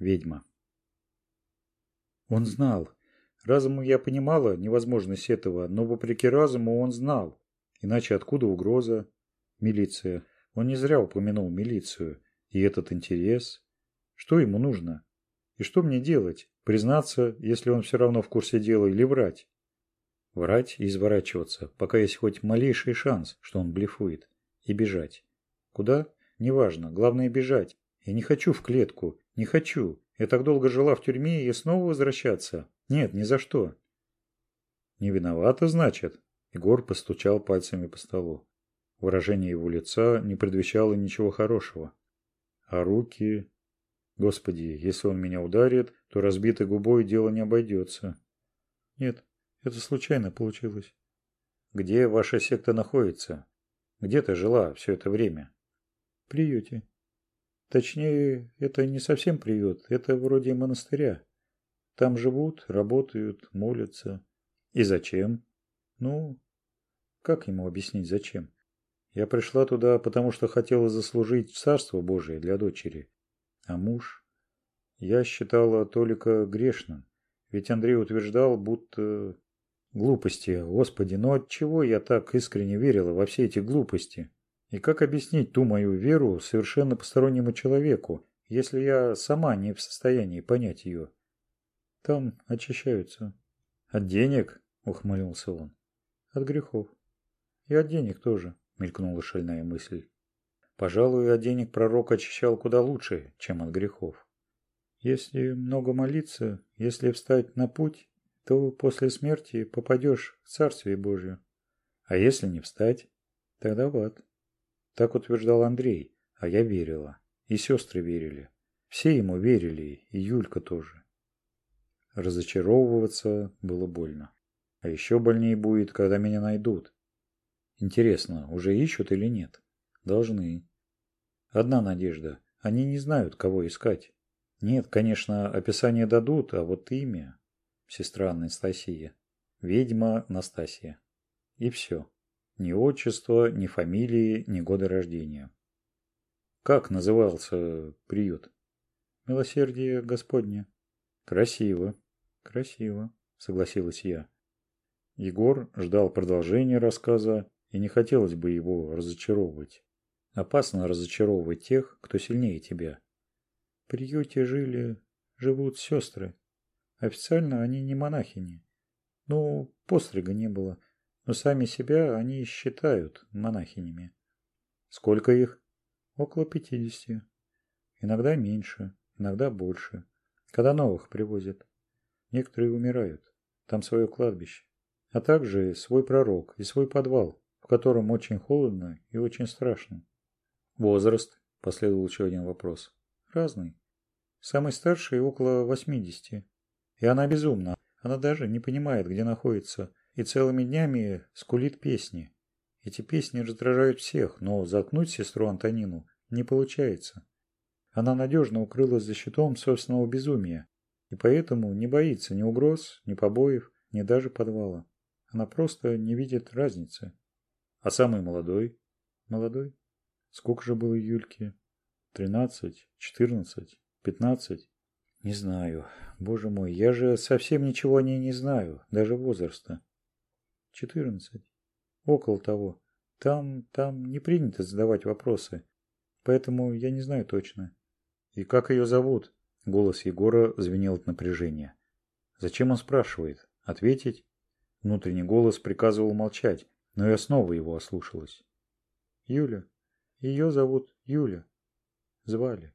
ведьма. Он знал. Разуму я понимала невозможность этого, но вопреки разуму он знал. Иначе откуда угроза? Милиция. Он не зря упомянул милицию. И этот интерес. Что ему нужно? И что мне делать? Признаться, если он все равно в курсе дела, или врать? Врать и изворачиваться, пока есть хоть малейший шанс, что он блефует. И бежать. Куда? Неважно. Главное бежать. Я не хочу в клетку. Не хочу. Я так долго жила в тюрьме и снова возвращаться. Нет, ни за что. Не виновата, значит. Егор постучал пальцами по столу. Выражение его лица не предвещало ничего хорошего. А руки... Господи, если он меня ударит, то разбитой губой дело не обойдется. Нет, это случайно получилось. Где ваша секта находится? Где ты жила все это время? В приюте. Точнее, это не совсем приют, это вроде монастыря. Там живут, работают, молятся. И зачем? Ну, как ему объяснить зачем? Я пришла туда, потому что хотела заслужить Царство Божие для дочери. А муж? Я считала Толика грешным. Ведь Андрей утверждал, будто... Глупости, господи, но отчего я так искренне верила во все эти глупости? И как объяснить ту мою веру совершенно постороннему человеку, если я сама не в состоянии понять ее? Там очищаются. От денег, ухмылился он. От грехов. И от денег тоже, мелькнула шальная мысль. Пожалуй, от денег пророк очищал куда лучше, чем от грехов. Если много молиться, если встать на путь, то после смерти попадешь в Царствие Божье. А если не встать, тогда в ад так утверждал Андрей, а я верила. И сестры верили. Все ему верили, и Юлька тоже. Разочаровываться было больно. А еще больнее будет, когда меня найдут. Интересно, уже ищут или нет? Должны. Одна надежда. Они не знают, кого искать. Нет, конечно, описание дадут, а вот имя. Сестра Анастасия. Ведьма Настасья. И все ни отчества, ни фамилии, ни года рождения. Как назывался приют? Милосердие Господне. Красиво, красиво, согласилась я. Егор ждал продолжения рассказа, и не хотелось бы его разочаровывать. Опасно разочаровывать тех, кто сильнее тебя. В приюте жили, живут сестры. Официально они не монахини. Ну, пострига не было – но сами себя они считают монахинями. Сколько их? Около пятидесяти. Иногда меньше, иногда больше. Когда новых привозят. Некоторые умирают. Там свое кладбище. А также свой пророк и свой подвал, в котором очень холодно и очень страшно. Возраст? Последовал еще один вопрос. Разный. Самый старший около 80. И она безумна. Она даже не понимает, где находится и целыми днями скулит песни. Эти песни раздражают всех, но заткнуть сестру Антонину не получается. Она надежно укрылась за щитом собственного безумия и поэтому не боится ни угроз, ни побоев, ни даже подвала. Она просто не видит разницы. А самый молодой? Молодой? Сколько же было Юльке? Тринадцать? Четырнадцать? Пятнадцать? Не знаю. Боже мой, я же совсем ничего о ней не знаю, даже возраста. 14. Около того. Там, там не принято задавать вопросы. Поэтому я не знаю точно. И как ее зовут? Голос Егора звенел от напряжения. Зачем он спрашивает? Ответить? Внутренний голос приказывал молчать, но я снова его ослушалась. Юля. Ее зовут Юля. Звали.